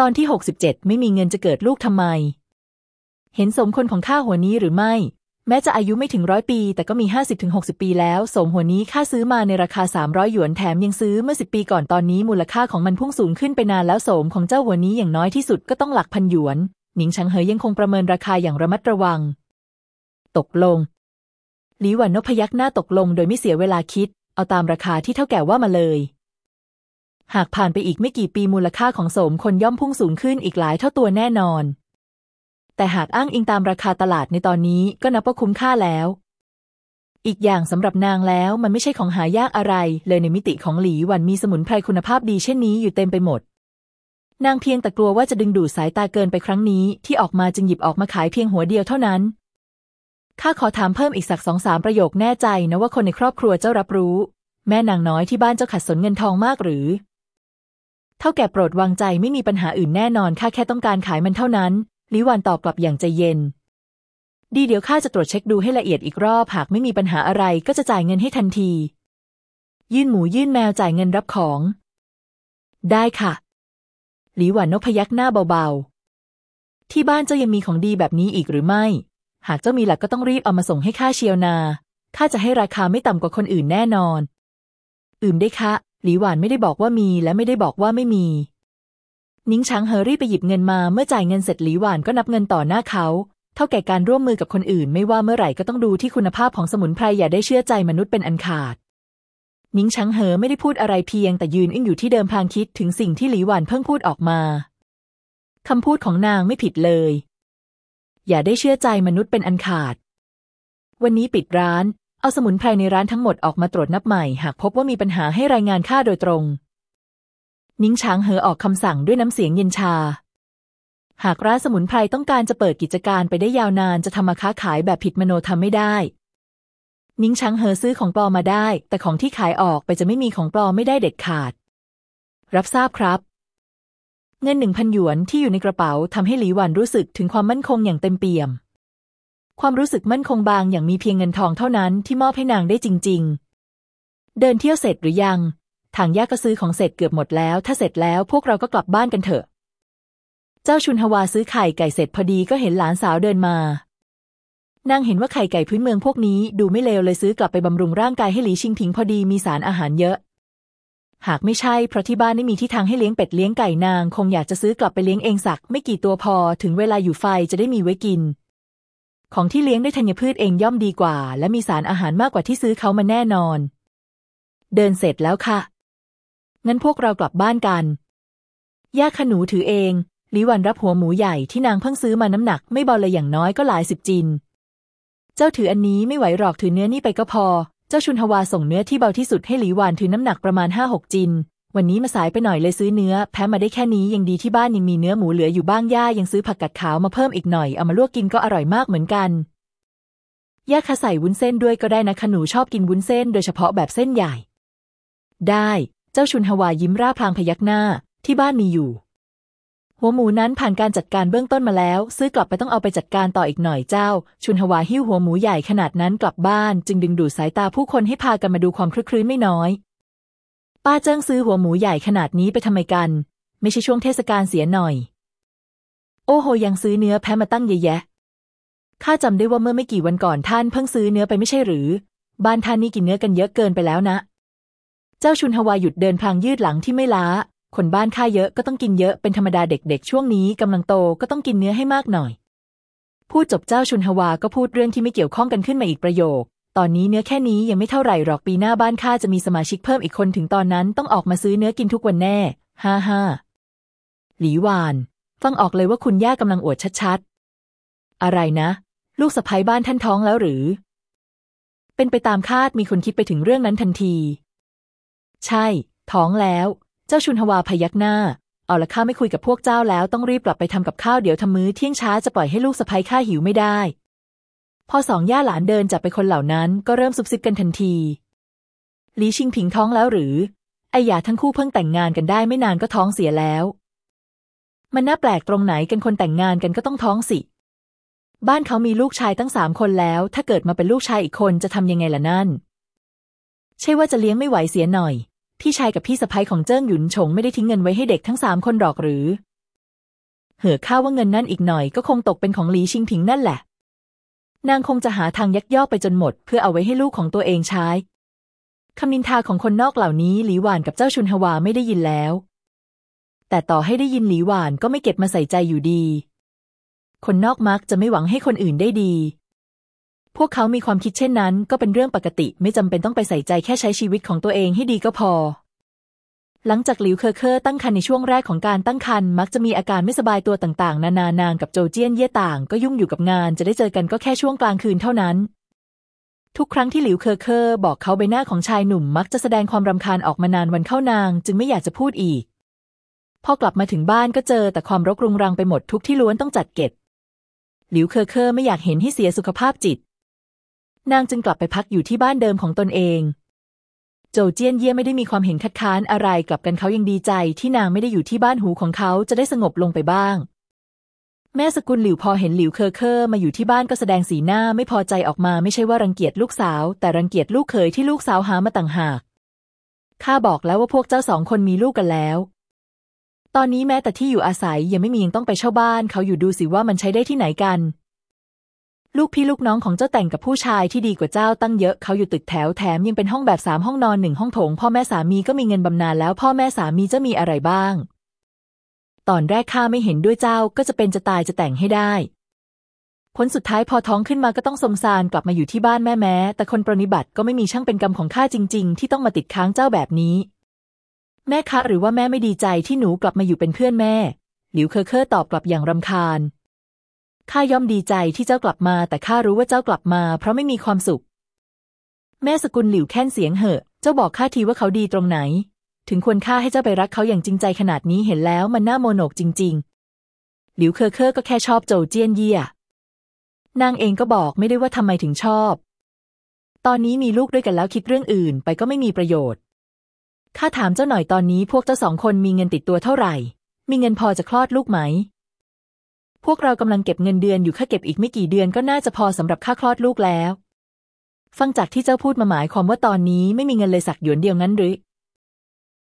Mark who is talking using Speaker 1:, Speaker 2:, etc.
Speaker 1: ตอนที่ 67 ไม่มีเงินจะเกิดลูกทำไม เห็นสมคนของข้าหัวนี้หรือไม่ แม้จะอายุไม่ถึงร้อยปี แต่ก็มี 50-60 ปีแล้ว สมหัวนี้ข้าซื้อมาในราคา 300 หยวนแถมยังซื้อเมื่อ 10 ปีก่อนตอนนี้มูลค่าของมันพุ่งสูงขึ้นไปนานแล้วสมของเจ้าหัวนี้อย่างน้อยที่สุดก็ต้องหลักพันหยวน หนิงชังเหยยังคงประเมินราคาอย่างระมัดระวัง ตกลงหลีหวันนพยักหน้าตกลงโดยไม่เสียเวลาคิด เอาตามราคาที่เท่าแก่ว่ามาเลย หากผ่านไปอีกไม่กี่ปีมูลค่าของโสมคนย่อมพุ่งสูงขึ้นอีกหลายเท่าตัวแน่นอน แต่หากอ้างอิงตามราคาตลาดในตอนนี้ก็นับว่าคุ้มค่าแล้ว อีกอย่างสำหรับนางแล้วมันไม่ใช่ของหายากอะไร เลยในมิติของหลีหวันมีสมุนไพรคุณภาพดีเช่นนี้อยู่เต็มไปหมด นางเพียงแต่กลัวว่าจะดึงดูดสายตาเกินไปครั้งนี้ที่ออกมาจึงหยิบออกมาขายเพียงหัวเดียวเท่านั้นข้าขอถามเพิ่มอีกสักสองสามประโยคแน่ใจนะว่าคนในครอบครัวเจ้ารับรู้ แม่นางน้อยที่บ้านเจ้าขัดสนเงินทองมากหรือ เท่าแก่โปรดวางใจไม่มีปัญหาอื่นแน่นอนข้าแค่ต้องการขายมันเท่านั้นลิวานตอบกลับอย่างใจเย็น ดีเดี๋ยวข้าจะตรวจเช็คดูให้ละเอียดอีกรอบหากไม่มีปัญหาอะไรก็จะจ่ายเงินให้ทันที ยื่นหมูยื่นแมวจ่ายเงินรับของ ได้ค่ะหลีหวันนกพยักหน้าเบาๆ ที่บ้านเจ้ายังมีของดีแบบนี้อีกหรือไม่ หากเจ้ามีหลักก็ต้องรีบเอามาส่งให้ข้าเชียวนาข้าจะให้ราคาไม่ต่ำกว่าคนอื่นแน่นอน อื่มได้คะ หลีหวานไม่ได้บอกว่ามีและไม่ได้บอกว่าไม่มี นิ้งช้างเฮอรี่ไปหยิบเงินมาเมื่อจ่ายเงินเสร็จหลีหวานก็นับเงินต่อหน้าเขาเท่าแก่การร่วมมือกับคนอื่น ไม่ว่าเมื่อไหร่ก็ต้องดูที่คุณภาพของสมุนไพรอย่าได้เชื่อใจมนุษย์เป็นอันขาด นิ้งช้างเหอไม่ได้พูดอะไรเพียง แต่ยืนอึ้งอยู่ที่เดิมพลางคิดถึงสิ่งที่หลีหวานเพิ่งพูดออกมาคำพูดของนางไม่ผิดเลย อย่าได้เชื่อใจมนุษย์เป็นอันขาด วันนี้ปิดร้าน เอาสมุนไพรในร้านทั้งหมดออกมาตรวจนับใหม่ หากพบว่ามีปัญหาให้รายงานค่าโดยตรง นิ้งช้างเหอออกคำสั่งด้วยน้ำเสียงเย็นชา หากร้านสมุนไพรต้องการจะเปิดกิจการไปได้ยาวนานจะทำมาค้าขายแบบผิดมโนทำไม่ได้ นิ้งช้างเหอซื้อของปลอมมาได้ แต่ของที่ขายออกไปจะไม่มีของปลอมไม่ได้เด็ดขาด รับทราบครับเงินหนึ่งพันหยวนที่อยู่ในกระเป๋าทำให้หลีหวันรู้สึกถึงความมั่นคงอย่างเต็มเปี่ยม ความรู้สึกมั่นคงบางอย่างมีเพียงเงินทองเท่านั้นที่มอบให้นางได้จริง ๆ เดินเที่ยวเสร็จหรือยัง ทางยากก็ซื้อของเสร็จเกือบหมดแล้ว ถ้าเสร็จแล้วพวกเราก็กลับบ้านกันเถอะ เจ้าชุนฮวาซื้อไข่ไก่เสร็จพอดีก็เห็นหลานสาวเดินมานางเห็นว่าไข่ไก่พื้นเมืองพวกนี้ดูไม่เลวเลยซื้อกลับไปบำรุงร่างกายให้หลีชิงพิงพอดีมีสารอาหารเยอะ หากไม่ใช่เพราะที่บ้านไม่มีที่ทางให้เลี้ยงเป็ดเลี้ยงไก่นาง คงอยากจะซื้อกลับไปเลี้ยงเองสัก ไม่กี่ตัวพอถึงเวลาอยู่ไฟจะได้มีไว้กิน ของที่เลี้ยงด้วยธัญพืชเองย่อมดีกว่า และมีสารอาหารมากกว่าที่ซื้อเขามาแน่นอน เดินเสร็จแล้วค่ะ งั้นพวกเรากลับบ้านกัน ย่าขนูถือเองลิวันรับหัวหมูใหญ่ที่นางเพิ่งซื้อมาน้ำหนักไม่เบาเลยอย่างน้อยก็หลายสิบจิน เจ้าถืออันนี้ไม่ไหวหรอกถือเนื้อนี่ไปก็พอ เจ้าชุนฮวาส่งเนื้อที่เบาที่สุดให้หลีวานถือน้ำหนักประมาณห้าหกจิน วันนี้มาสายไปหน่อยเลยซื้อเนื้อ แพ้มาได้แค่นี้ยังดีที่บ้านยังมีเนื้อหมูเหลืออยู่บ้างย่ายังซื้อผักกัดขาวมาเพิ่มอีกหน่อยเอามาลวกกินก็อร่อยมากเหมือนกันย่าคะใส่วุ้นเส้นด้วยก็ได้นะขนูชอบกินวุ้นเส้น โดยเฉพาะแบบเส้นใหญ่ ได้ เจ้าชุนฮวายิ้มร่าพลางพยักหน้าที่บ้านมีอยู่ หัวหมูนั้นผ่านการจัดการเบื้องต้นมาแล้ว ซื้อกลับไปต้องเอาไปจัดการต่ออีกหน่อยเจ้า ชุนฮวาหิ้วหัวหมูใหญ่ขนาดนั้นกลับบ้าน จึงดึงดูดสายตาผู้คนให้พากันมาดูความคลื้นไม่น้อย ป้าเจิ้งซื้อหัวหมูใหญ่ขนาดนี้ไปทำไมกัน ไม่ใช่ช่วงเทศกาลเสียหน่อย โอ้โหยังซื้อเนื้อแพ้มาตั้งเยอะแยะข้าจำได้ว่าเมื่อไม่กี่วันก่อนท่านเพิ่งซื้อเนื้อไปไม่ใช่หรือ บ้านท่านนี่กินเนื้อกันเยอะเกินไปแล้วนะ เจ้าชุนฮวาหยุดเดินพลางยืดหลังที่ไม่ล้า คนบ้านข้าเยอะก็ต้องกินเยอะเป็นธรรมดาเด็กๆ ช่วงนี้กำลังโตก็ต้องกินเนื้อให้มากหน่อย พูดจบเจ้าชุนฮวาก็พูดเรื่องที่ไม่เกี่ยวข้องกันขึ้นมาอีกประโยค ตอนนี้เนื้อแค่นี้ยังไม่เท่าไหร่หรอกปีหน้าบ้านข้าจะมีสมาชิกเพิ่มอีกคนถึงตอนนั้นต้องออกมาซื้อเนื้อกินทุกวันแน่ ฮ่าฮ่าหลีหวาน ฟังออกเลยว่าคุณย่ากำลังอวดชัดๆ อะไรนะ ลูกสะใภ้บ้านท่านท้องแล้วหรือ เป็นไปตามคาดมีคนคิดไปถึงเรื่องนั้นทันที ใช่ ท้องแล้ว เจ้าชุนฮวาพยักหน้า เอาละข้าไม่คุยกับพวกเจ้าแล้วต้องรีบกลับไปทำกับข้าวเดี๋ยวทำมื้อเที่ยงช้าจะปล่อยให้ลูกสะพ้ยข้าหิวไม่ได้ พอสองย่าหลานเดินจับไปคนเหล่านั้นก็เริ่มซุบซิบกันทันทีหลีชิงผิงท้องแล้วหรือ ไอหยาทั้งคู่เพิ่งแต่งงานกันได้ไม่นานก็ท้องเสียแล้ว มันน่าแปลกตรงไหนกันคนแต่งงานกันก็ต้องท้องสิ บ้านเขามีลูกชายตั้งสามคนแล้ว ถ้าเกิดมาเป็นลูกชายอีกคนจะทำยังไงล่ะนั่น ใช่ว่าจะเลี้ยงไม่ไหวเสียหน่อย พี่ชายกับพี่สะพ้ยของเจิ้งหยุนฉงไม่ได้ทิ้งเงินไว้ให้เด็กทั้งสามคนหรอกหรือ เหอข้าว่าเงินนั่นอีกหน่อยก็คงตกเป็นของหลีชิงผิงนั่นแหละ นางคงจะหาทางยักยอกไปจนหมด เพื่อเอาไว้ให้ลูกของตัวเองใช้คำนินทาของคนนอกเหล่านี้หลีหวานกับเจ้าชุนฮวาไม่ได้ยินแล้ว แต่ต่อให้ได้ยินหลีหวานก็ไม่เก็บมาใส่ใจอยู่ดี คนนอกมักจะไม่หวังให้คนอื่นได้ดี พวกเขามีความคิดเช่นนั้น ก็เป็นเรื่องปกติไม่จำเป็นต้องไปใส่ใจแค่ใช้ชีวิตของตัวเองให้ดีก็พอ หลังจากหลิวเคอเคอตั้งครรภ์ในช่วงแรกของการตั้งครรภ์มักจะมีอาการไม่สบายตัวต่างๆ นานานางกับโจเจี้ยนเย่ต่าง ก็ยุ่งอยู่กับงาน จะได้เจอกันก็แค่ช่วงกลางคืนเท่านั้น ทุกครั้งที่หลิวเคอเคอบอกเขาใบหน้าของชายหนุ่ม มักจะแสดงความรำคาญออกมานานวันเข้านาง จึงไม่อยากจะพูดอีก พอกลับมาถึงบ้านก็เจอแต่ความรกรุงรังไปหมดทุกที่ล้วนต้องจัดเก็บ หลิวเคอเคอไม่อยากเห็นให้เสียสุขภาพจิต นางจึงกลับไปพักอยู่ที่บ้านเดิมของตนเอง โจเจี้ยนเย่ไม่ได้มีความเห็นคัดค้านอะไรกลับกันเขายังดีใจที่นางไม่ได้อยู่ที่บ้านหูของเขาจะได้สงบลงไปบ้าง แม่สกุลหลิวพอเห็นหลิวเคอเคอมาอยู่ที่บ้านก็แสดงสีหน้าไม่พอใจออกมาไม่ใช่ว่ารังเกียจลูกสาว แต่รังเกียจลูกเขยที่ลูกสาวหามาต่างหากข้าบอกแล้วว่าพวกเจ้าสองคนมีลูกกันแล้ว ตอนนี้แม้แต่ที่อยู่อาศัยยังไม่มียังต้องไปเช่าบ้านเขาอยู่ดูสิว่ามันใช้ได้ที่ไหนกัน ลูกพี่ลูกน้องของเจ้าแต่งกับผู้ชายที่ดีกว่าเจ้าตั้งเยอะเขาอยู่ตึกแถวแถมยังเป็นห้องแบบสามห้องนอนหนึ่งห้องโถง พ่อแม่สามีก็มีเงินบำนาญแล้ว พ่อแม่สามีจะมีอะไรบ้าง ตอนแรกข้าไม่เห็นด้วยเจ้าก็จะเป็นจะตายจะแต่งให้ได้ ผลสุดท้ายพอท้องขึ้นมาก็ต้องสมสารกลับมาอยู่ที่บ้านแม่แม้ แต่คนปรนิบัติก็ไม่มีช่างเป็นกรรมของข้าจริง ๆ ที่ต้องมาติดค้างเจ้าแบบนี้ แม่คะหรือว่าแม่ไม่ดีใจที่หนูกลับมาอยู่เป็นเพื่อนแม่หลิวเคอเคอตอบกลับอย่างรำคาญ ข้าย่อมดีใจที่เจ้ากลับมา แต่ข้ารู้ว่าเจ้ากลับมา เพราะไม่มีความสุข แม่สกุลหลิวแค้นเสียงเหอะ เจ้าบอกข้าทีว่าเขาดีตรงไหน ถึงควรค่าให้เจ้าไปรักเขาอย่างจริงใจขนาดนี้เห็นแล้วมันน่าโมโหนักจริง ๆ หลิวเคอเคอก็แค่ชอบโจเจี้ยนเยี่ย นางเองก็บอกไม่ได้ว่าทำไมถึงชอบ ตอนนี้มีลูกด้วยกันแล้วคิดเรื่องอื่นไปก็ไม่มีประโยชน์ ข้าถามเจ้าหน่อยตอนนี้พวกเจ้าสองคนมีเงินติดตัวเท่าไหร่ มีเงินพอจะคลอดลูกไหม พวกเรากำลังเก็บเงินเดือนอยู่ค่าเก็บอีกไม่กี่เดือนก็น่าจะพอสำหรับค่าคลอดลูกแล้ว ฟังจากที่เจ้าพูดมาหมายความว่าตอนนี้ไม่มีเงินเลยสักหยวนเดียวงั้นหรือ